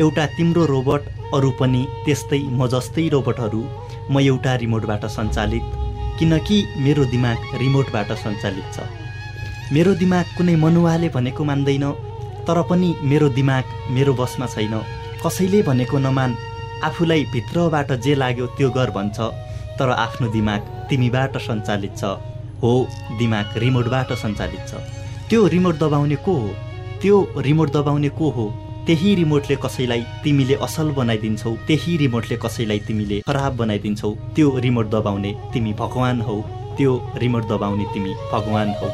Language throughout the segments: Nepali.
एउटा तिम्रो रोबोट अरू पनि त्यस्तै म जस्तै रोबोटहरू म एउटा रिमोटबाट सञ्चालित किनकि मेरो दिमाग रिमोटबाट सञ्चालित छ। मेरो दिमाग कुनै मनुवाले भनेको मान्दैन तर पनि मेरो दिमाग मेरो बसमा छैन। कसैले भनेको नमान आफूलाई भित्रबाट जे लाग्यो त्यो गर भन्छ तर आफ्नो दिमाग तिमीबाट सञ्चालित छ। हो दिमाग रिमोटबाट सञ्चालित छ। त्यो रिमोट दबाउने को हो? त्यो रिमोट दबाउने को हो? त्यही रिमोटले कसैलाई तिमीले असल बनाइदिन्छौ त्यही रिमोटले कसैलाई तिमीले खराब बनाइदिन्छौ त्यो रिमोट दबाउने तिमी भगवान हौ त्यो रिमोट दबाउने तिमी भगवान हौ।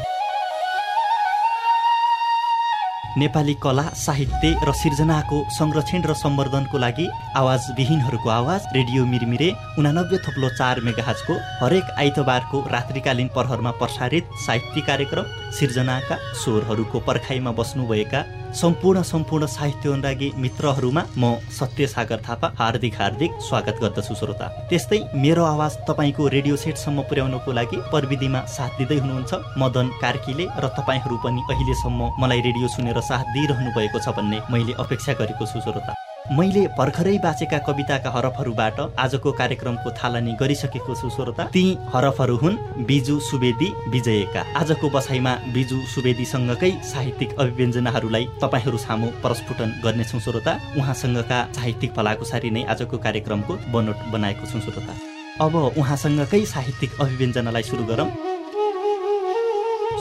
नेपाली कला साहित्य र सिर्जनाको संरक्षण र सम्वर्धनको लागि आवाजविहीनहरूको आवाज रेडियो मिरमिरे उनानब्बे थप्लो चार मेगाहाजको हरेक आइतबारको रात्रिकालीन प्रहरमा प्रसारित साहित्यिक कार्यक्रम सिर्जनाका स्वरहरूको पर्खाइमा बस्नुभएका सम्पूर्ण सम्पूर्ण साहित्य अनुरागी मित्रहरूमा म सत्य सागर थापा हार्दिक हार्दिक स्वागत गर्दछु श्रोता। त्यस्तै मेरो आवाज तपाईँको रेडियो सेटसम्म पुर्याउनको लागि प्रविधिमा साथ दिँदै हुनुहुन्छ मदन कार्कीले र तपाईँहरू पनि अहिलेसम्म मलाई रेडियो सुनेर साथ दिइरहनु भएको छ भन्ने मैले अपेक्षा गरेको छु श्रोता। मैले भर्खरै बाँचेका कविताका हरफहरूबाट आजको कार्यक्रमको थालनी गरिसकेको छु श्रोता। ती हरफहरू हुन् बिजु सुवेदी विजयका। आजको बसाइमा बिजु सुवेदीसँगकै साहित्यिक अभिव्यञ्जनाहरूलाई तपाईँहरू सामु प्रस्फुटन गर्नेछौँ श्रोता। उहाँसँगका साहित्यिक फलाकुसारी नै आजको कार्यक्रमको बनोट बनाएको छु श्रोता। अब उहाँसँगकै साहित्यिक अभिव्यञ्जनालाई सुरु गरौँ।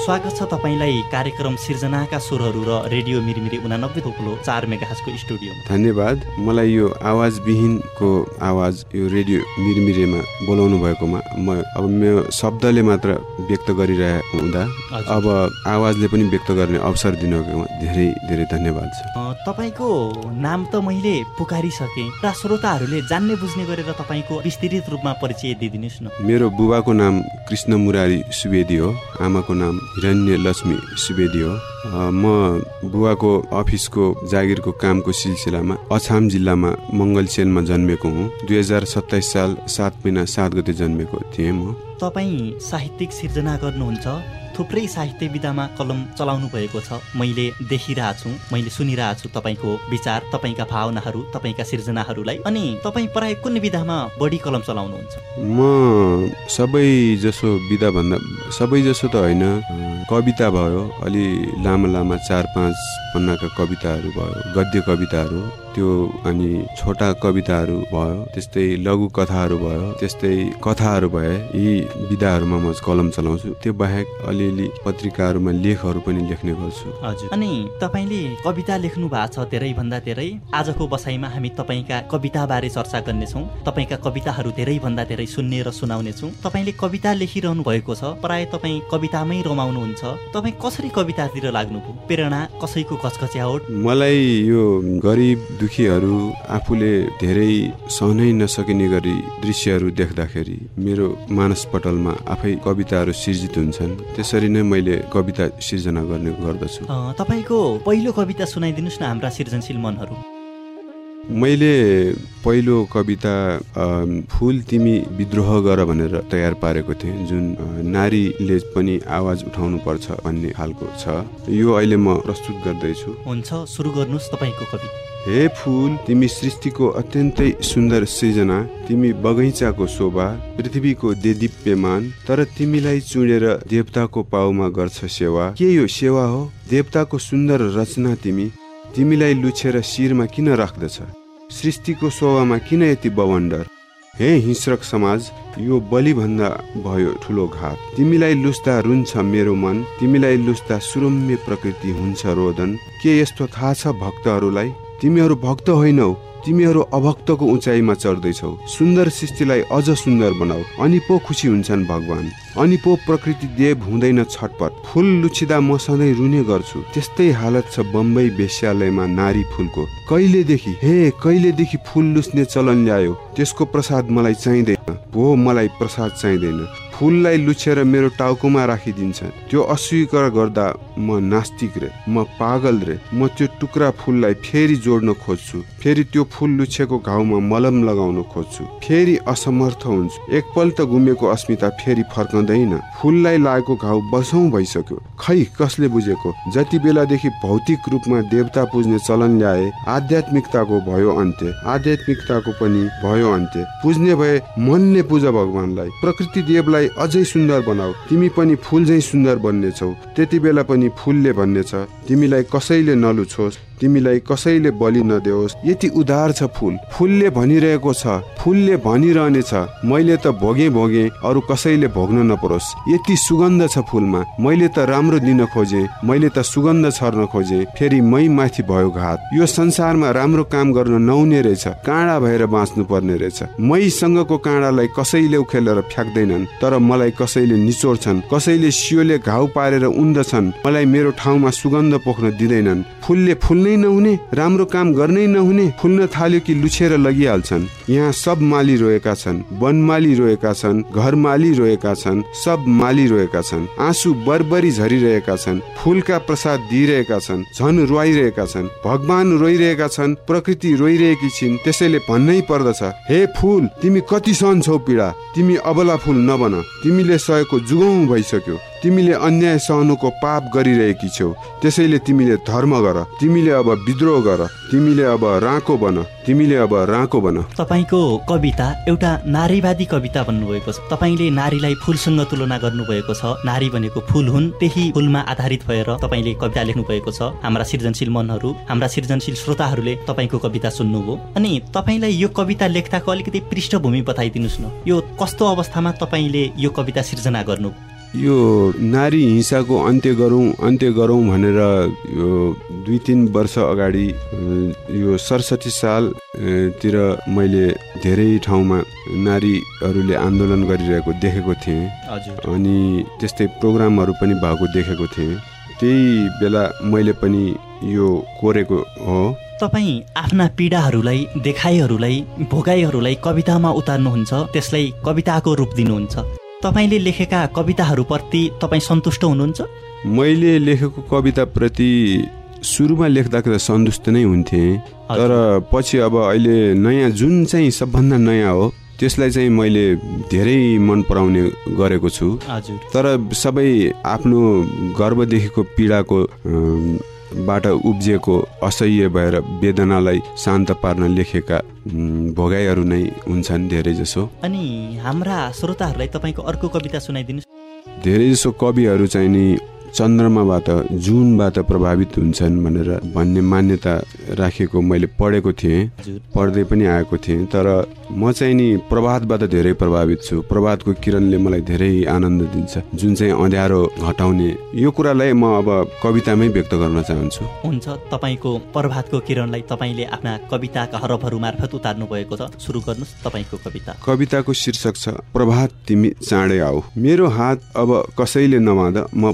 स्वागत छ तपाईँलाई कार्यक्रम सिर्जनाका स्वरहरू र रेडियो मिरमिरी उनानब्बे थोप्लो चार मेगाजको स्टुडियो धन्यवाद। मलाई यो आवाजविहीनको आवाज यो रेडियो मिरमिरेमा बोलाउनु भएकोमा म अब मेरो शब्दले मात्र व्यक्त गरिरहेको हुँदा अब आवाजले पनि व्यक्त गर्ने अवसर दिनुको धेरै धेरै धन्यवाद छ। तपाईँको नाम त मैले पुकारिसकेँ र श्रोताहरूले जान्ने बुझ्ने गरेर तपाईँको विस्तृत रूपमा परिचय दिइदिनुहोस् न। मेरो बुबाको नाम कृष्ण मुरारी सुवेदी हो आमाको नाम हिरण्य लक्ष्मी सुवेदी हो। म बुवाको अफिसको जागिरको कामको सिलसिलामा अछाम जिल्लामा मङ्गलसेनमा जन्मेको हुँ। दुई हजार सत्ताइस साल सात महिना सात गते जन्मेको थिएँ म। तपाईँ साहित्यिक सिर्जना गर्नुहुन्छ? थुप्रै साहित्य विधामा कलम चलाउनु भएको छ। मैले देखिरहेको छु मैले सुनिरहेको छु तपाईँको विचार तपाईँका भावनाहरू तपाईँका सिर्जनाहरूलाई अनि तपाईँ प्राय कुन विधामा बढी कलम चलाउनुहुन्छ? म सबै जसो विधा भन्दा सबै जसो त होइन कविता भयो अलि लामा लामा चार पाँच पन्नाका कविताहरू भयो गद्य कविताहरू त्यो अनि छोटा कविताहरू भयो त्यस्तै लघु कथाहरू भयो त्यस्तै कथाहरू भए यी विधाहरूमा म कलम चलाउँछु। त्यो बाहेक अलिअलि पत्रिकाहरूमा लेखहरू पनि लेख्ने गर्छु। हजुर। अनि तपाईँले कविता लेख्नु भएको छ धेरै भन्दा धेरै। आजको बसाइमा हामी तपाईँका कविता बारे चर्चा गर्नेछौँ। तपाईँका कविताहरू धेरै भन्दा धेरै सुन्ने र सुनाउनेछौँ। तपाईँले कविता लेखिरहनु भएको छ। प्राय तपाईँ कवितामै रमाउनुहुन्छ। तपाईँ कसरी कवितातिर लाग्नुभयो? प्रेरणा कसैको घचघच्यावट मलाई यो गरिब दुखीहरू आफूले धेरै सहनै नसकिने गरी दृश्यहरू देख्दाखेरि मेरो मानसपटलमा आफै कविताहरू सिर्जित हुन्छन्। त्यसरी नै मैले कविता सिर्जना गर्ने गर्दछु। तपाईँको पहिलो कविता सुनाइदिनुहोस् न हाम्रा सृजनशील मनहरू। मैले पहिलो कविता फुल तिमी विद्रोह गर भनेर तयार पारेको थिएँ जुन नारीले पनि आवाज उठाउनु पर्छ भन्ने खालको छ। यो अहिले म प्रस्तुत गर्दैछु। हुन्छ सुरु गर्नुहोस् तपाईँको कविता हे फुल तिमी सृष्टिको अत्यन्तै सुन्दर सृजना तिमी बगैँचाको शोभा पृथ्वीको देदीप्यमान तर तिमीलाई चुडेर देवताको पाउमा गर्छ सेवा। के यो सेवा हो? देवताको सुन्दर रचना तिमी तिमीलाई लुछेर शिरमा किन राख्दछ? सृष्टिको शोभामा किन यति बवन्डर हे हिंस्रक समाज यो बलिभन्दा भयो ठुलो घात। तिमीलाई लुस्दा रुन्छ मेरो मन तिमीलाई लुस्दा सुरम्य प्रकृति हुन्छ रोदन। के यस्तो थाहा छ भक्तहरूलाई? तिमीहरू भक्त होइनौ तिमीहरू अभक्तको उचाइमा चढ्दैछौ। सुन्दर सृष्टिलाई अझ सुन्दर बनाऊ। अनि पो खुसी हुन्छन् भगवान। अनि पो प्रकृति देव हुँदैन छटपट। फुल लुचिँदा म सधैँ रुने गर्छु। त्यस्तै हालत छ बम्बई वेश्यालयमा नारी फुलको। कहिलेदेखि? हे कहिलेदेखि फुल लुच्ने चलन ल्यायो? त्यसको प्रसाद मलाई चाहिँदैन। हो मलाई प्रसाद चाहिँदैन। फुललाई लुछेर मेरो टाउकोमा राखिदिन्छ त्यो अस्वीकार गर्दा म नास्तिक रे म पागल रे। म त्यो टुक्रा फुललाई फेरि जोड्न खोज्छु। फेरि त्यो फुल लुछेको घाउमा मलम लगाउन खोज्छु। फेरि असमर्थ हुन्छु। एकपल्ट गुमेको अस्मिता फेरि फर्कँदैन। फुललाई लागेको घाउ वर्षौँ भइसक्यो। खै कसले बुझेको? जति बेलादेखि भौतिक रूपमा देवता पुज्ने चलन ल्याए आध्यात्मिकताको भयो अन्त्य। आध्यात्मिकताको पनि भयो अन्त्य। पुज्ने भए मनले पूज भगवानलाई। प्रकृति देवलाई अझै सुन्दर बनाऊ। तिमी पनि फुल झै सुन्दर बन्नेछौ। त्यति बेला पनि फुलले भन्नेछ तिमीलाई कसैले नलुछोस् तिमीलाई कसैले बलि नदेओस्। यति उदार छ फुल। फुलले भनिरहेको छ फुलले भनिरहनेछ मैले त भोगे भोगे अरू कसैले भोग्न नपरोस्। यति सुगन्ध छ फुलमा। मैले त राम्रो दिन खोजे मैले त सुगन्ध छर्न खोजे फेरि मै माथि भयो घात। यो संसारमा राम्रो काम गर्न नहुने रहेछ काँडा भएर बाँच्नु पर्ने रहेछ। मैसँगको काँडालाई कसैले उखेलेर फ्याँक्दैनन् तर मलाई कसैले निचोड्छन् कसैले सियोले घाउ पारेर उन्दछन्। मलाई मेरो ठाउँमा सुगन्ध पोख्न दिँदैनन्। फुलले फुल्नै नहुने राम्रो काम गर्नै नहुने फुल्न थाल्यो कि लुछेर लगिहाल्छन्। यहाँ सब माली रोएका छन् वनमाली रोएका छन् घर माली रोएका छन् सब माली रोएका छन्। आँसु बरबरी झरिरहेका छन् फुलका प्रसाद दिइरहेका छन् झन रुवाइरहेका छन् भगवान रोइरहेका छन् प्रकृति रोइरहेकी छिन् त्यसैले भन्नै पर्दछ हे फुल तिमी कति सहन छौ पीडा तिमी अबला फुल नबन तिमीले सहेको जुगौँ भइसक्यो। तिमीले अन्याय सहनुको पाप गरिरहेकी छौ। त्यसैले तिमीले धर्म गर। तिमीले अब विद्रोह गर। तिमीले अब राको बन। तिमीले अब राको बन। तपाईँको कविता एउटा नारीवादी कविता भन्नुभएको छ। तपाईँले नारीलाई फुलसँग तुलना गर्नुभएको छ। नारी भनेको फुल हुन् त्यही फुलमा आधारित भएर तपाईँले कविता लेख्नु भएको छ। हाम्रा सृजनशील मनहरू हाम्रा सृजनशील श्रोताहरूले तपाईँको कविता सुन्नुभयो। अनि तपाईँलाई यो कविता लेख्दाको अलिकति पृष्ठभूमि बताइदिनुहोस् न। यो कस्तो अवस्थामा तपाईँले यो कविता सिर्जना गर्नु यो नारी हिंसाको अन्त्य गरौँ अन्त्य गरौँ भनेर यो दुई तिन वर्ष अगाडि यो सडसठी सालतिर मैले धेरै ठाउँमा नारीहरूले आन्दोलन गरिरहेको देखेको थिएँ। अनि त्यस्तै प्रोग्रामहरू पनि भएको देखेको थिएँ। त्यही बेला मैले पनि यो कोरेको हो। तपाईँ आफ्ना पीडाहरूलाई देखाइहरूलाई भोगाइहरूलाई कवितामा उतार्नुहुन्छ त्यसलाई कविताको रूप दिनुहुन्छ। तपाईँले लेखेका कविताहरूप्रति तपाईँ सन्तुष्ट हुनुहुन्छ? मैले लेखेको कविताप्रति सुरुमा लेख्दाखेरि सन्तुष्ट नै हुन्थेँ। तर पछि अब अहिले नयाँ जुन चाहिँ सबभन्दा नयाँ हो त्यसलाई चाहिँ मैले धेरै मन पराउने गरेको छु। तर सबै आफ्नो गर्वदेखिको पीडाको बाट उब्जिएको असह्य भएर वेदनालाई शान्त पार्न लेखेका भोगाइहरू नै हुन्छन् धेरै जसो अनि हाम्रा श्रोताहरूलाई तपाईँको अर्को कविता सुनाइदिनु धेरै जसो कविहरू चाहिँ नि चन्द्रमाबाट जुनबाट प्रभावित हुन्छन् भनेर भन्ने मान्यता राखेको मैले पढेको थिएँ पढ्दै पनि आएको थिएँ तर म चाहिँ नि प्रभातबाट धेरै प्रभावित छु। प्रभातको किरणले मलाई धेरै आनन्द दिन्छ जुन चाहिँ अँध्यारो हटाउने। यो कुरालाई म अब कवितामै व्यक्त गर्न चाहन्छु। हुन्छ तपाईँको प्रभातको किरणलाई तपाईँले आफ्ना कविताका हरफहरू मार्फत उतार्नु भएको छ। सुरु गर्नुहोस् तपाईँको कविता। कविताको शीर्षक छ प्रभात तिमी चाँडै आऊ। मेरो हात अब कसैले नमादा म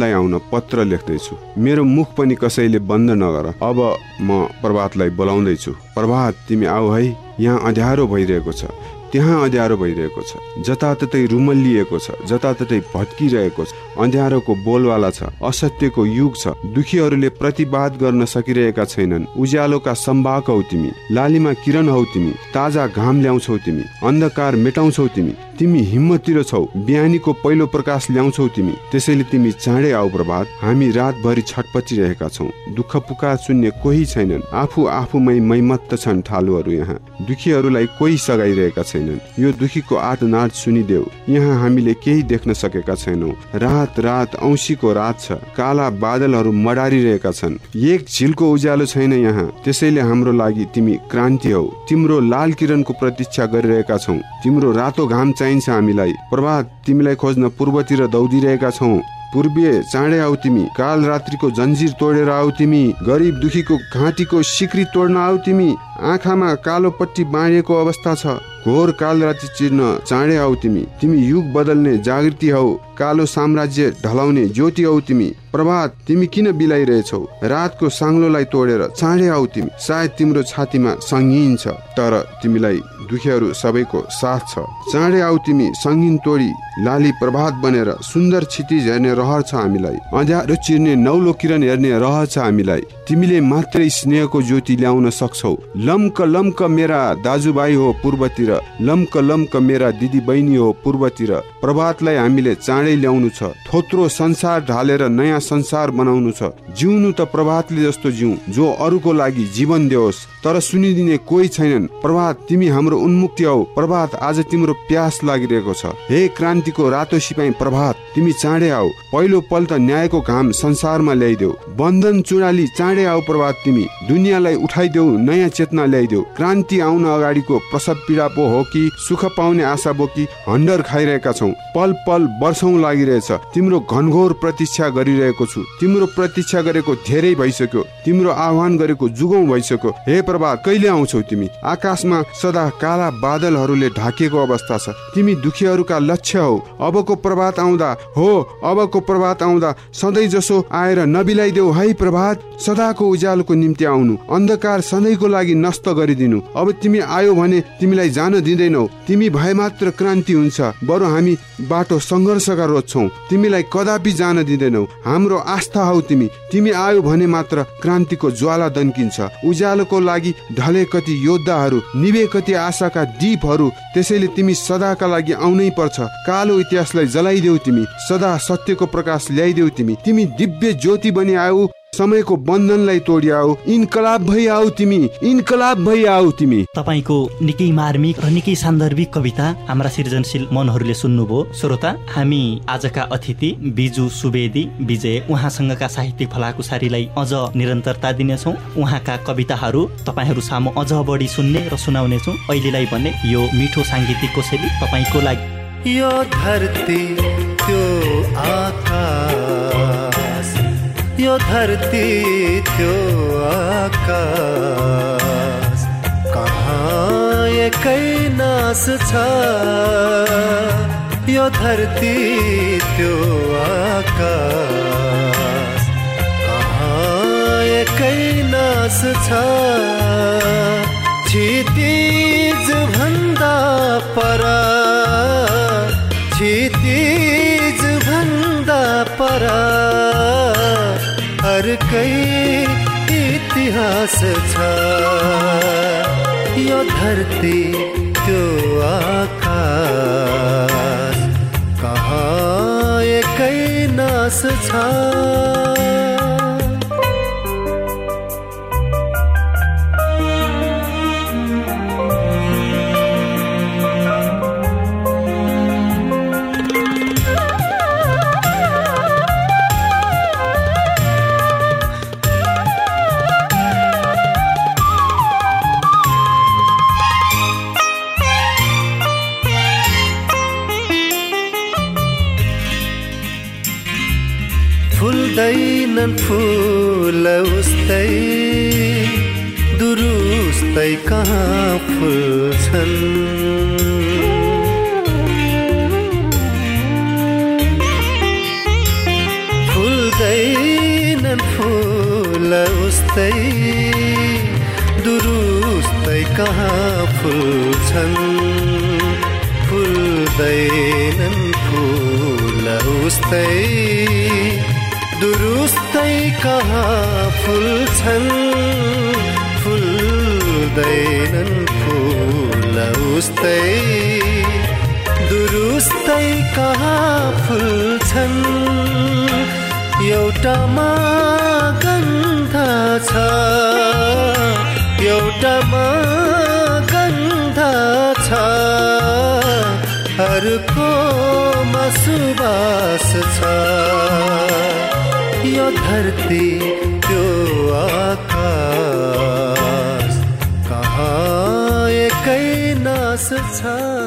प्रभातलाई आउन पत्र लेख्दैछु। मेरो मुख पनि कसैले बन्द नगर। अब म प्रभातलाई बोलाउँदैछु। प्रभात तिमी आऊ है। यहाँ अँध्यारो भइरहेको छ। त्यहाँ अँध्यारो भइरहेको छ। जताततै रुमल्लिएको छ जताततै भत्किरहेको छ। अँध्यारोको बोलवाला छ असत्यको युग छ। दुखीहरूले प्रतिवाद गर्न सकिरहेका छैनन्। उज्यालोका सम्भाक हौ तिमी लालीमा किरण हौ तिमी ताजा घाम ल्याउँछौ तिमी अन्धकार मेटाउँछौ तिमी। तिमी हिम्मतिर छौ बिहानीको पहिलो प्रकाश ल्याउँछौ तिमी। त्यसैले तिमी चाँडै आऊ प्रभात। हामी रातभरि छटपटिरहेका छौ। दुःख पुकार सुन्ने कोही छैनन्। आफू आफूमै मैमत्त छन् ठालुहरू यहाँ। दुखीहरूलाई कोही सघाइरहेका छैनन् यो दुखीको आर्तनाद सुनिदेऊ। यहाँ हामीले केही देख्न सकेका छैनौ। रात रात औँसीको रात छ। काला बादलहरू मडारिरहेका छन्। एक झिलको उज्यालो छैन यहाँ। त्यसैले हाम्रो लागि तिमी क्रान्ति हौ। तिम्रो लाल किरणको प्रतीक्षा गरिरहेका छौ। तिम्रो रातो घाम चाहिँ चाहिन्छ हामीलाई। प्रभात तिमीलाई खोज्न पूर्वतिर दौडिरहेका छौ। पूर्वीय चाँडै आऊ तिमी। काल रात्रिको जन्जिर तोडेर आऊ तिमी। गरिब दुखीको घाँटीको सिक्री तोड्न आऊ तिमी। आँखामा कालो पट्टी बाँडिएको अवस्था छ। घोर काल राति चिर्न चाँडै आऊ तिमी। तिमी युग बदल्ने जागृति हौ। कालो साम्राज्य ढलाउने ज्योति औ तिमी। प्रभात तिमी किन बिलाइरहेछौ? रातको साङ्लोलाई तोडेर चाँडे आऊ तिमी। सायद तिम्रो छातीमा सङ्गीन छ तर तिमीलाई दुखीहरू सबैको साथ छ। चाँडे आऊ तिमी सङ्गीन तोडी लाली प्रभात बनेर सुन्दर क्षितिज हेर्ने रहर छ हामीलाई। अँध्यारो चिर्ने नौलो किरण हेर्ने रहर छ हामीलाई। तिमीले मात्रै स्नेहको ज्योति ल्याउन सक्छौ। लम्क लम्क मेरा दाजुभाइ हो पूर्वतिर। लम्क लम्क मेरा दिदी बहिनी हो पूर्वतिर। प्रभातलाई हामीले चाँडै ल्याउनु छ। थोत्रो संसार ढालेर नयाँ संसार बनाउनु छ। जिउनु त प्रभातले जस्तो जिउ जो अरूको लागि जीवन दियोस् तर सुनिदिने कोही छैनन्। प्रभात तिमी हाम्रो उन्मुक्ति हौ। प्रभात आज तिम्रो प्यास लागिरहेको छ। हे क्रान्तिको रातो सिपाही प्रभात तिमी चाँडै आऊ। पहिलो पल त न्यायको घाम संसारमा ल्याइदेऊ। बन्धन चुडाली चाँडै आऊ प्रभात तिमी। दुनियाँलाई उठाइदेऊ नयाँ चेतना ल्याइदेऊ। क्रान्ति आउन अगाडिको प्रसव पीडा पो हो कि सुख पाउने आशा बोकी हन्डर खाइरहेका छौ। पल पल वर्षौं लागिरहेछ तिम्रो घनघोर प्रतीक्षा गरिरहेको छु तिम्रो प्रतीक्षा गरेको धेरै भइसक्यो तिम्रो आह्वान गरेको जुगौं भइसक्यो हे प्रभात कहिले आउँछौ तिमी आकाशमा सदा काला बादलहरूले ढाकिएको अवस्था छ तिमी दुखीहरूका लक्ष्य हौ अबको प्रभात आउँदा हो अबको प्रभात आउँदा सधैँ जसो आएर नबिलाइदेऊ है प्रभात सदाको उज्यालोको निम्ति आउनु अन्धकार सधैँको लागि नष्ट गरिदिनु अब तिमी आयो भने तिमीलाई जान दिँदैनौ तिमी भए मात्र क्रान्ति हुन्छ बरु हामी बाटो सङ्घर्षका रोज्छौ तिमीलाई कदापि जान दिँदैनौ। हाम्रो आस्था हौ तिमी। तिमी आयो भने मात्र क्रान्तिको ज्वाला दन्किन्छ। उज्यालोको लागि ढले कति योद्धाहरू निभे कति आशाका दीपहरू त्यसैले तिमी सदाका लागि आउनै पर्छ। कालो इतिहासलाई जलाइदेऊ तिमी। सदा सत्यको प्रकाश ल्याइदेऊ तिमी। तिमी दिव्य ज्योति बनि आऊ समयको बन्धनलाई तोडिआऊ इन्कलाब भई आऊ तिमी। इन्कलाब भई आऊ तिमी। तपाईँको निकै मार्मिक र निकै सान्दर्भिक कविता हाम्रा सृजनशील मनहरूले सुन्नुभयो। श्रोता हामी आजका अतिथि बिजु सुवेदी विजय उहाँसँगका साहित्यिक फलाकुसारीलाई अझ निरन्तरता दिनेछौँ। उहाँका कविताहरू तपाईँहरू सामु अझ बढी सुन्ने र सुनाउनेछौँ। अहिलेलाई भने यो मिठो साङ्गीतिक कोसेली तपाईँको लागि। यो धरती त्यो आकाश। यो धरती त्यो आकाश। कहाँ एकै नास छ? यो धरती त्यो आकाश। कहाँ एकै नास छ? क्षितिज भन्दा पर अर्कै इतिहास छ। यो धरती त्यो आकाश कहाँ एकै नास छ? फुल्दैनन् फुल उस्तै। दुरुस्तै कहाँ फुल्छन्? फुल्दैनन् फुल उस्तै। दुरुस्तै कहाँ फुल्छन्? फुल्दैनन् फुल उस्तै। दुरुस्तै कहाँ फुल्छन् फुल्दैनन् फुल उस्तै। दुरुस्तै कहाँ फुल्छन् एउटामा गन्ध छ। एउटामा गन्ध छ। छ यो धरती त्यो आकाश कहाँ एकै नास छ?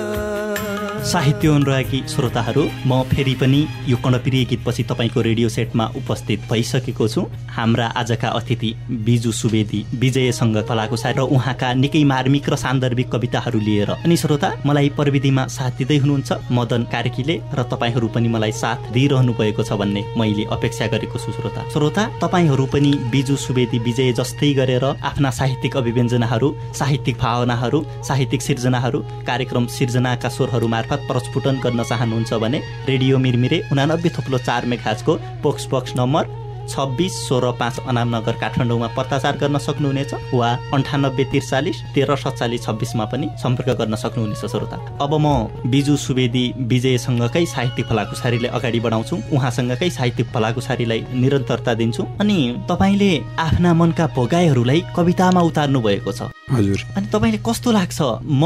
साहित्य अनुरागी श्रोताहरू म फेरि पनि यो कर्णप्रिय गीतपछि तपाईँको रेडियो सेटमा उपस्थित भइसकेको छु। हाम्रा आजका अतिथि बिजु सुवेदी विजयसँग कलाको साथ र उहाँका निकै मार्मिक र सान्दर्भिक कविताहरू लिएर। अनि श्रोता मलाई प्रविधिमा साथ दिँदै हुनुहुन्छ मदन कार्कीले र तपाईँहरू पनि मलाई साथ दिइरहनु भएको छ भन्ने मैले अपेक्षा गरेको छु श्रोता। श्रोता तपाईँहरू पनि बिजु सुवेदी विजय जस्तै गरेर आफ्ना साहित्यिक अभिव्यञ्जनाहरू साहित्यिक भावनाहरू साहित्यिक सिर्जनाहरू कार्यक्रम सिर्जनाका स्वरहरू मार्फत प्रस्फुटन गर्न चाहनुहुन्छ भने रेडियो मिरमिरे उनानब्बे थुप्लो चार मेघाजको पोक्स बक्स नम्बर छब्बिस सोह्र पाँच अनामनगर काठमाडौँमा पत्ताचार गर्न सक्नुहुनेछ वा अन्ठानब्बे त्रिचालिस तेह्र सत्तालिस छब्बिसमा पनि सम्पर्क गर्न सक्नुहुनेछ श्रोता। अब म बिजु सुवेदी विजयसँगकै साहित्यिक फलाकुसारीलाई अगाडि बढाउँछु। उहाँसँगकै साहित्यिक फलाकुसारीलाई निरन्तरता दिन्छु। अनि तपाईँले आफ्ना मनका भोगाईहरूलाई कवितामा उतार्नु भएको छ। हजुर। अनि तपाईँले कस्तो लाग्छ? म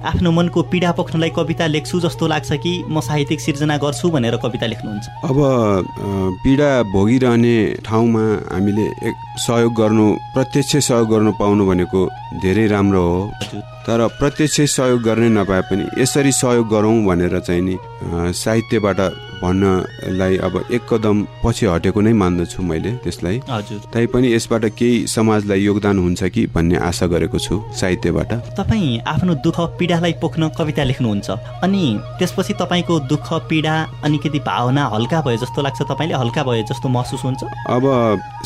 आफ्नो मनको पीडा पोख्नलाई कविता लेख्छु जस्तो लाग्छ कि म साहित्यिक सिर्जना गर्छु भनेर कविता लेख्नुहुन्छ? अब पीडा भोगिरहने ठाउँमा हामीले एक सहयोग गर्नु प्रत्यक्ष सहयोग गर्नु पाउनु भनेको धेरै राम्रो हो। तर प्रत्यक्ष सहयोग गर्ने नपाए पनि यसरी सहयोग गरौँ भनेर चाहिँ नि साहित्यबाट भन्नलाई अब एक कदम पछि हटेको नै मान्दछु मैले त्यसलाई। हजुर। तैपनि यसबाट केही समाजलाई योगदान हुन्छ कि भन्ने आशा गरेको छु साहित्यबाट। तपाईँ आफ्नो दुःख पीडालाई पोख्न कविता लेख्नुहुन्छ अनि त्यसपछि तपाईँको दुःख पीडा अलिकति भावना हल्का भयो जस्तो लाग्छ तपाईँले? हल्का भयो जस्तो महसुस हुन्छ? अब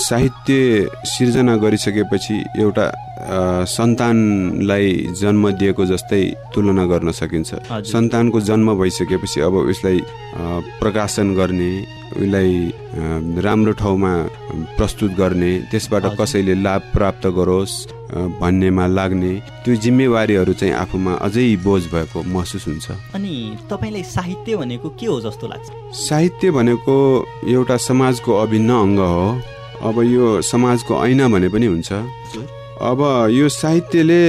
साहित्य सिर्जना गरिसकेपछि एउटा सन्तानलाई जन्म दिएको जस्तै तुलना गर्न सकिन्छ। सन्तानको जन्म भइसकेपछि अब उसलाई प्रकाशन गर्ने उसलाई राम्रो ठाउँमा प्रस्तुत गर्ने त्यसबाट। कसैले लाभ प्राप्त गरोस् भन्नेमा लाग्ने त्यो जिम्मेवारीहरू चाहिँ आफूमा अझै बोझ भएको महसुस हुन्छ। अनि तपाईँलाई साहित्य भनेको के हो जस्तो लाग्छ? साहित्य भनेको एउटा समाजको अभिन्न अङ्ग हो। अब यो समाजको ऐना भने पनि हुन्छ। अब यो साहित्यले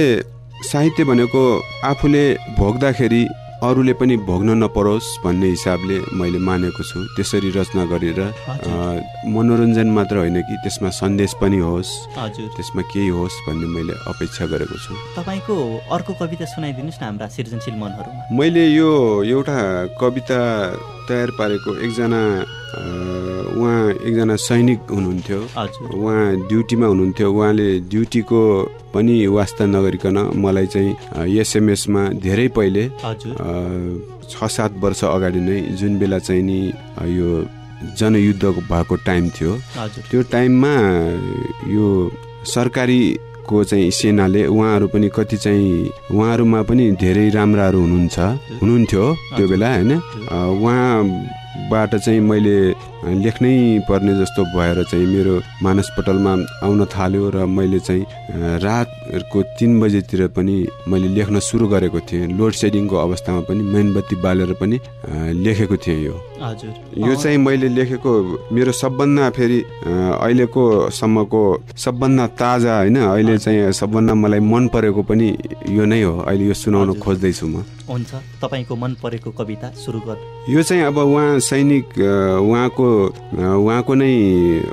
साहित्य भनेको आफूले भोग्दाखेरि अरूले पनि भोग्न नपरोस् भन्ने हिसाबले मैले मानेको छु। त्यसरी रचना गरेर मनोरञ्जन मात्र होइन कि त्यसमा सन्देश पनि होस् हजुर। त्यसमा केही होस् भन्ने मैले अपेक्षा गरेको छु। तपाईँको अर्को कविता सुनाइदिनुहोस् न हाम्रा सृजनशील मनहरूमा। मैले यो एउटा कविता तयार पारेको एकजना उहाँ एकजना सैनिक हुनुहुन्थ्यो। उहाँ ड्युटीमा हुनुहुन्थ्यो। उहाँले ड्युटीको पनि वास्ता नगरिकन मलाई चाहिँ एसएमएसमा धेरै पहिले छ सात वर्ष अगाडि नै जुन बेला चाहिँ नि यो जनयुद्ध भएको टाइम थियो। त्यो टाइममा यो सरकारीको चाहिँ सेनाले उहाँहरू पनि कति चाहिँ उहाँहरूमा पनि धेरै राम्राहरू हुनुहुन्छ हुनुहुन्थ्यो त्यो बेला होइन? उहाँबाट चाहिँ मैले लेख्नै पर्ने जस्तो भएर चाहिँ मेरो मानसपटलमा आउन थाल्यो र मैले चाहिँ अ, रातको तिन बजेतिर पनि मैले लेख्न सुरु गरेको थिएँ। लोड सेडिङको अवस्थामा पनि मेनबत्ती बालेर पनि लेखेको थिएँ यो। हजुर। यो चाहिँ मैले लेखेको मेरो सबभन्दा फेरि अहिलेको सम्मको सबभन्दा ताजा होइन अहिले चाहिँ सबभन्दा मलाई मन परेको पनि यो नै हो। अहिले यो सुनाउन। खोज्दैछु म। हुन्छ। तपाईँको मन परेको कविता सुरु कर यो चाहिँ अब उहाँ सैनिक उहाँको उहाँको नै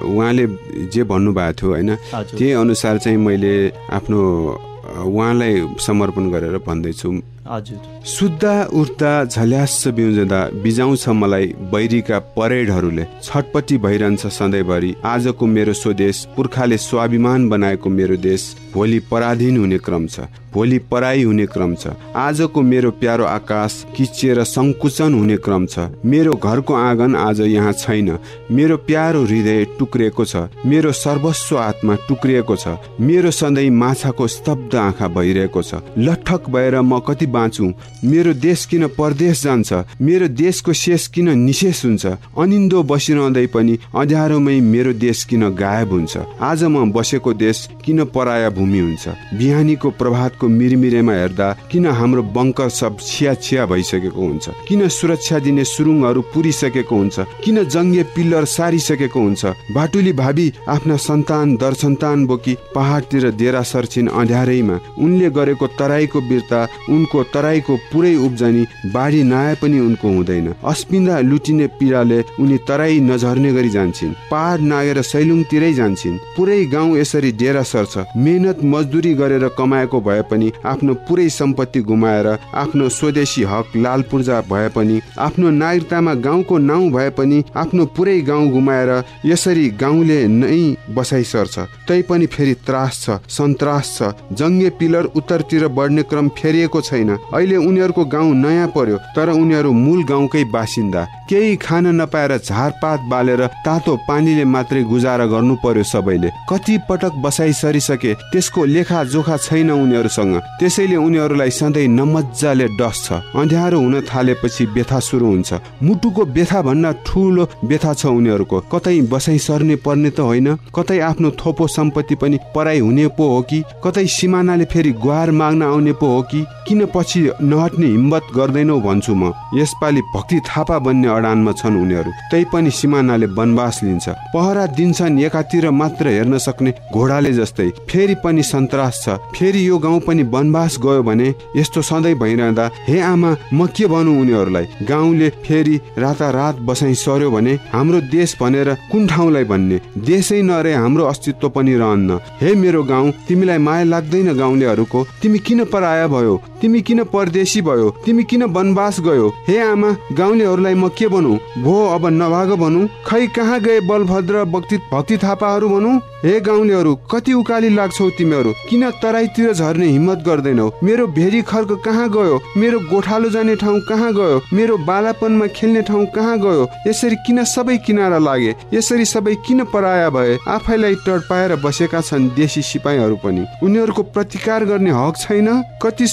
उहाँले जे भन्नुभएको थियो होइन त्यही अनुसार चाहिँ मैले आफ्नो उहाँलाई समर्पण गरेर भन्दैछु। हजुर। सुत्दा उठ्दा झल्यास बिउजदा बिजाउँछ मलाई बैरीका परेडहरूले। छटपट्टि भइरहन्छ सधैँभरि। आजको मेरो स्वदेश पुर्खाले स्वाभिमान बनाएको मेरो देश भोलि पराधीन हुने क्रम छ। भोलि पराई हुने क्रम छ। आजको मेरो प्यारो आकाश किचिएर सङ्कुचन हुने क्रम छ। मेरो घरको आँगन आज यहाँ छैन। मेरो प्यारो हृदय टुक्रिएको छ। मेरो सर्वस्व आत्मा टुक्रिएको छ। मेरो सधैँ माछाको स्तब्ध आँखा भइरहेको छ। लट्ठक भएर म कति बाँचु। मेरो देश किन परदेश जान्छ? मेरो देशको शेष किन निशेष हुन्छ? अनिन्दो बसिरहँदै पनि अँध्यारोमै मेरो देश किन गायब हुन्छ? आज म बसेको देश किन पराया भूमि हुन्छ? बिहानीको प्रभातको मिरमिरेमा हेर्दा किन हाम्रो बङ्कर सब छिया छिया भइसकेको हुन्छ? किन सुरक्षा दिने सुरुङहरू पुरिसकेको हुन्छ? किन जङ्गे पिल्लर सारिसकेको हुन्छ? बाटुली भावी आफ्ना सन्तान दर सन्तान बोकी पहाडतिर डेरा सर्छिन् अँध्यारैमा। उनले गरेको तराईको वीरता उनको तराईको पुरै उब्जनी बाढी नआए पनि उनको हुँदैन। अस्पिन्दा लुटिने पीडाले उनी तराई नझर्ने गरी जान्छन्। पहाड नागेर सैलुङतिरै जान्छन्। पुरै गाउँ यसरी डेरा सर्छ। मेहनत मजदुरी गरेर कमाएको भए पनि आफ्नो पुरै सम्पत्ति गुमाएर आफ्नो स्वदेशी हक लाल भए पनि आफ्नो नागरिकतामा गाउँको नाउँ भए पनि आफ्नो पुरै गाउँ गुमाएर यसरी गाउँले नै बसाइ सर्छ तै पनि फेरि त्रास छ सन्तास छ। जङ्गे पिलर उत्तरतिर बढ्ने क्रम फेरिएको छैन। अहिले उनीहरूको गाउँ नयाँ पर्यो तर उनीहरू मूल गाउँकै बासिन्दा। केही खान नपाएर झारपात बालेर तातो पानीले मात्रै गुजारा गर्नु पर्यो सबैले। कति पटक बसाइ सरिसके त्यसको लेखा जोखा छैन उनीहरूसँग। त्यसैले उनीहरूलाई सधैँ नमजाले डस छ अँध्यारो हुन थालेपछि व्यथा सुरु हुन्छ। मुटुको व्यथा भन्दा ठुलो व्यथा छ उनीहरूको। कतै बसाइ सर्ने पर्ने त होइन। कतै आफ्नो थोपो सम्पत्ति पनि पराई हुने पो हो कि? कतै सिमानाले फेरि गुहार माग्न आउने पो हो कि? किन पछि नहट्ने हिम्मत गर्दैनौ भन्छु म। यसपालि भक्ति थापा बन्ने अडानमा छन् उनीहरू। तै पनि सिमानाले वनवास लिन्छ। पहरा दिन्छन् एकातिर मात्र हेर्न सक्ने घोडाले जस्तै। फेरि पनि सन्तास छ। फेरि यो गाउँ पनि वनवास गयो भने यस्तो सधैँ भइरहँदा हे आमा म के भनौँ उनीहरूलाई? गाउँले फेरि रातारात बसाइ सर्यो भने हाम्रो देश भनेर कुन ठाउँलाई भन्ने? देशै नरहे हाम्रो अस्तित्व पनि रहन्न। हे मेरो गाउँ तिमीलाई माया लाग्दैन गाउँलेहरूको। तिमी किन पराया भयो? तिमी किन परदेशी भयो? तिमी किन वनवास गयो? हे आमा गाउँलेहरूलाई म के भनौँ? भो अब नभाग भनौँ? खै कहाँ गए बलभद्र भक्ति भक्ति थापाहरू भनौँ? हे गाउँलेहरू कति उकाली लाग्छौ तिमीहरू? किन तराईतिर झर्ने हिम्मत गर्दैनौ? मेरो भेरी खर्क कहाँ गयो? मेरो गोठालो जाने ठाउँ कहाँ गयो? मेरो बालापनमा खेल्ने ठाउँ कहाँ गयो? यसरी किन सबै किनारा लागे? यसरी सबै किन पराया भए? आफैलाई टडपाएर बसेका छन् देशी सिपाहीहरू पनि। उनीहरूको प्रतिकार गर्ने हक छैन? कति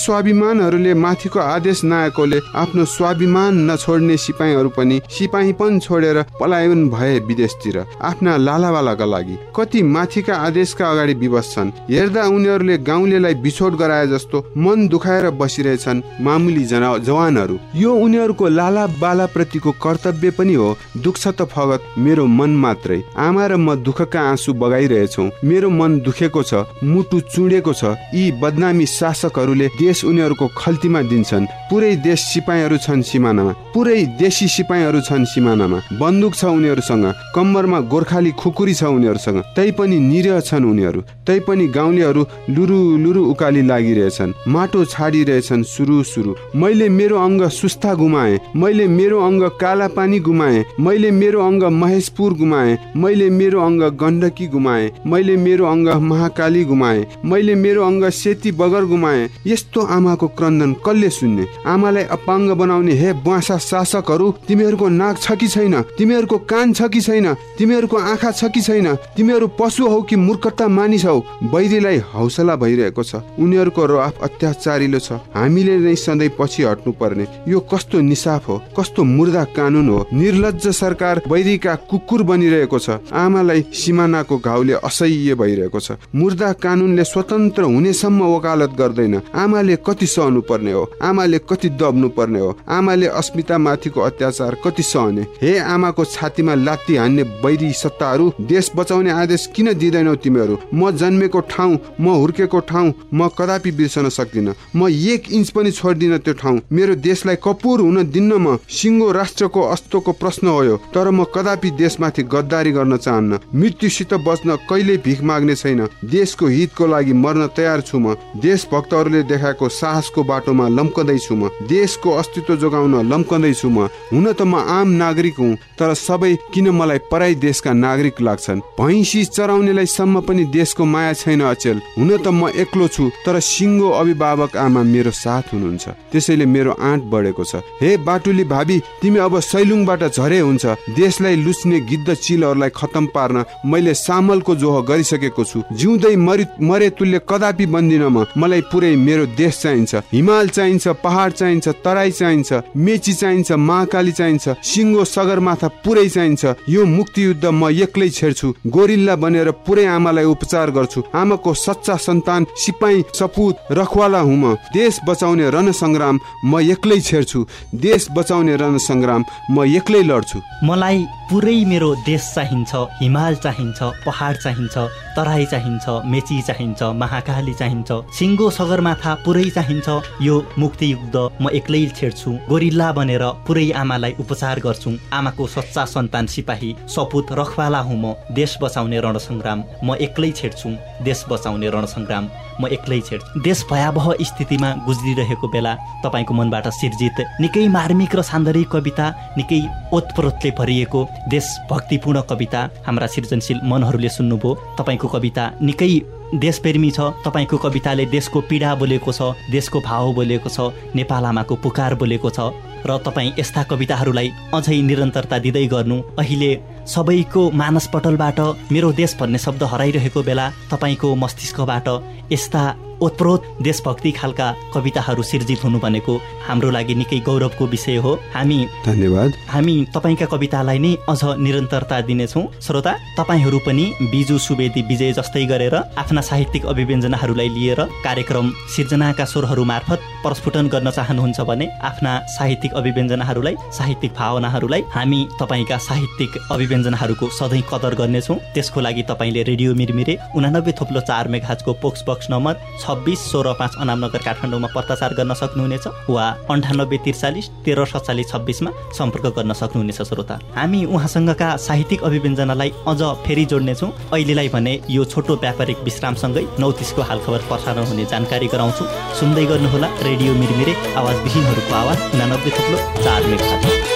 स्वाभिमानहरूले माथिको आदेश नआएकोले आफ्नो स्वाभिमान नछोड्ने सिपाहीहरू पनि सिपाहीपन छोडेर पलायन भए विदेशतिर आफ्ना लालावालाका लागि। कति माथिका आदेशका अगाडि विवश छन्। हेर्दा उनीहरूले गाउँलेलाई बिछोड गराए जस्तो मन दुखाएर बसिरहेछन् मामुली जना जवानहरू। यो उनीहरूको लाला बाला प्रतिको कर्तव्य पनि हो दुख्छ त फगत मेरो मन मात्रै। आमा र म दुःखका आँसु बगाइरहेछौ। मेरो मन दुखेको छ मुटु चुडेको छ। यी बदनामी शासकहरूले देश उनीहरूको खल्तीमा दिन्छन्। पुरै देश सिपाहीहरू छन् सिमानामा। पुरै देशी सिपाहीहरू छन् सिमानामा। बन्दुक छ उनीहरूसँग। कम्मरमा गोर्खाली खुकुरी छ उनीहरूसँग। तै पनि निरह छन् उनीहरू। तै पनि गाउँलेहरू लुरु लुरु उकाली लागिरहेछन्। माटो छाडिरहेछन् सुरु सुरु। मैले मेरो अङ्ग सुस्ता गुमाएँ। मैले मेरो अङ्ग काला पानी गुमाएँ। मैले मेरो अङ्ग महेशपुर गुमाएँ। मैले मेरो अङ्ग गण्डकी गुमाएँ। मैले मेरो अङ्ग महाकाली गुमाएँ। मैले मेरो अङ्ग सेती बगर गुमाएँ। यस्तो आमाको क्रन्दन कसले सुन्ने। आमालाई अपाङ्ग बनाउने हे बुवासा शासकहरू तिमीहरूको नाक छ कि छैन? तिमीहरूको कान छ कि छैन? तिमीहरूको आँखा छ कि छैन? तिमीहरू पशु हौ कि मूर्खता मानिस हौ? बैरीलाई हौसला भइरहेको छ। उनीहरूको राफ अत्याचारिलो छ। हामीले नै सधैँ पछि हट्नु पर्ने यो कस्तो निसाफ हो? कस्तो मुर्दा कानुन हो? निर्लज सरकार बैरीका कुकुर बनिरहेको छ। आमालाई सिमानाको घाउले असह्य भइरहेको छ। मुर्दा कानुनले स्वतन्त्र हुनेसम्म वकालत गर्दैन। आमाले कति सहनु पर्ने हो। आमाले कति दब्नु पर्ने हो। आमाले अस्मिता माथिको अत्याचार कति सहने। हे आमाको छातीमा लात्ती हान्ने बैरी सत्ताहरू देश बचाउने आदेश किन दिँदैनौ तिमीहरू? म जन्मेको ठाउँ म हुर्केको ठाउँ म कदापि बिर्सन सक्दिनँ। म एक इन्च पनि छोड्दिनँ त्यो ठाउँ। मेरो देशलाई कपुर हुन दिन्न म सिङ्गो राष्ट्रको अस्तोको प्रश्न हो यो। तर म कदापि देशमाथि गद्दारी गर्न चाहन्न। मृत्युसित बच्न कहिल्यै भिख माग्ने छैन। देशको हितको लागि मर्न तयार छु म। देशभक्तहरूले देखाएको साहसको बाटोमा लम्कँदैछु म। देशको अस्तित्व जोगाउन लम्कँदैछु म। हुन त म आम नागरिक हुँ तर सबै किन मलाई पराई देशका नागरिक लाग्छन्? भैँसी चराउनेलाई सम्म पनि देशको माया छैन अचेल। हुन त म एक्लो छु तर सिङ्गो अभिभावक आमा मेरो साथ हुनुहुन्छ। त्यसैले मेरो आँट बढेको छ। हे बाटुली भावी तिमी अब सैलुङबाट झरे हुन्छ। देशलाई लुच्ने गिद्ध चिलहरूलाई खतम पार्न मैले सामलको जोह गरिसकेको छु। जिउँदै मरि तुल्य कदापि बन्दिन मलाई पुरै मेरो देश चाहिन्छ। हिमाल चाहिन्छ पहाड चाहिन्छ तराई चाहिन्छ मेची चाहिन्छ महाकाली चाहिन्छ सिङ्गो सगरमाथा पुरै चाहिन्छ। यो मुक्ति युद्ध म एक्लै छेड्छु। गोरिल्ला बनेर पुरै आमालाई उपचार गर्छु। आमाको सच्चा सन्तान सिपाही सपुत रखवाला हुँ म। देश बचाउने रणसङ्ग्राम म एक्लै छेड्छु। देश बचाउने रणसङ्ग्राम म एक्लै लड्छु। मलाई पुरै मेरो देश चाहिन्छ हिमाल चाहिन्छ पहाड चाहिन्छ तराई चाहिन्छ मेची चाहिन्छ महाकाली चाहिन्छ सिङ्गो सगरमाथा पुरै चाहिन्छ यो मुक्ति युद्ध म एक्लै छेड्छु। गोरिल्ला बनेर पुरै आमालाई उपचार गर्छु। आमाको सच्चा सन्तान सिपाही सपुत रखवाला हुँ म। देश बचाउने रणसङ्ग्राम म एक्लै छेड्छु। देश बचाउने रणसङ्ग्राम म एक्लै छेड देश भयावह स्थितिमा गुज्रिरहेको बेला तपाईँको मनबाट सिर्जित निकै मार्मिक र सान्दर्भिक कविता निकै ओतप्रोतले भरिएको देशभक्तिपूर्ण कविता हाम्रा सृजनशील मनहरूले सुन्नुभयो। तपाईँको कविता निकै देशप्रेमी छ तपाईँको कविताले देशको पीडा बोलेको छ देशको भाव बोलेको छ नेपाल आमाको पुकार बोलेको छ र तपाईँ यस्ता कविताहरूलाई अझै निरन्तरता दिँदै गर्नु अहिले सबैको मानसपटलबाट मेरो देश भन्ने शब्द हराइरहेको बेला तपाईँको मस्तिष्कबाट यस्ता ओतप्रोत देशभक्ति खालका कविताहरू सिर्जित हुनु भनेको हाम्रो लागि निकै गौरवको विषय हो। हामी धन्यवाद। हामी तपाईँका कवितालाई नै अझ निरन्तरता दिनेछौँ। श्रोता तपाईँहरू पनि बिजु सुवेदी विजय जस्तै गरेर आफ्ना साहित्यिक अभिव्यञ्जनाहरूलाई लिएर कार्यक्रम सिर्जनाका स्वरहरू मार्फत प्रस्फुटन गर्न चाहनुहुन्छ भने आफ्ना साहित्यिक अभिव्यञ्जनाहरूलाई साहित्यिक भावनाहरूलाई हामी तपाईँका साहित्यिक अभिव्यञ्जनाहरूको सधैँ कदर गर्नेछौँ। त्यसको लागि तपाईँले रेडियो मिरमिरे उनानब्बे थोप्लो चार मेघाजको पोक्स बक्स नम्बर छब्बिस सोह्र पाँच अनामनगर काठमाडौँमा पत्राचार गर्न सक्नुहुनेछ वा अन्ठानब्बे त्रिचालिस तेह्र सत्तालिस छब्बिसमा सम्पर्क गर्न सक्नुहुनेछ श्रोता। हामी उहाँसँगका साहित्यिक अभिव्यञ्जनालाई अझ फेरि जोड्नेछौँ। अहिलेलाई भने यो छोटो व्यापारिक विश्रामसँगै नौतिसको हालखबर प्रसारण हुने जानकारी गराउँछु। सुन्दै गर्नुहोला रेडियो मिरमिरे आवाज विहीनहरूको आवाज उनानब्बे थुप्रो चार मेघाज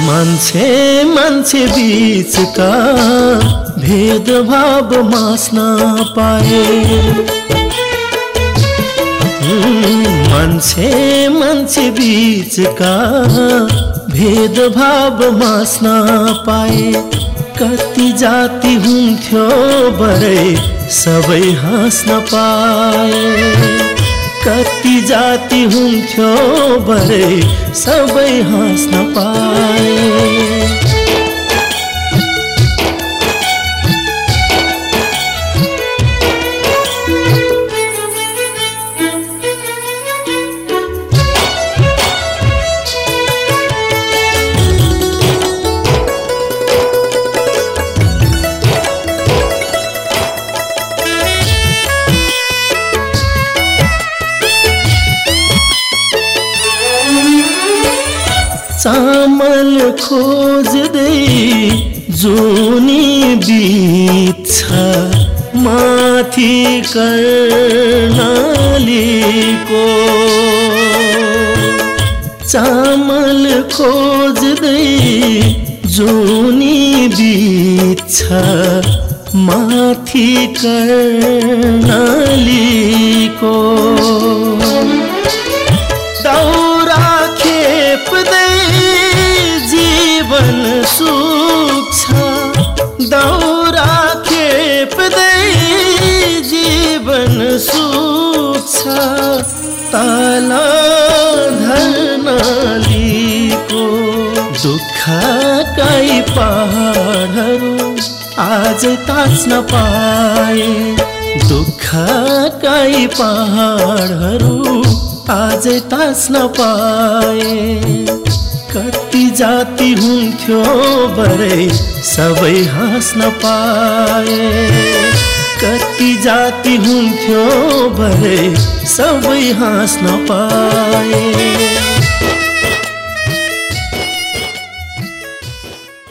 मान्छे मान्छे बिचका भेदभाव मास्न पाए। मान्छे मान्छे बिचका भेदभाव मास्न पाए। कति जाति हुन्थ्यो बरै सबै हाँस्न पाए। कति जाति हुन्थ्यो बरै सबै हाँस्न पाए। कर्णालीको चामल खोज्दै जुनी बिछ माथि कर्णालीको आज ताच्न पाए दुःखकै पहाडहरू आज ताच्न पाए। कति जाति हुन्थ्यो बरै सबै हाँस्न पाए। कति जाति हुन्थ्यो बरै सबै हाँस्न पाए।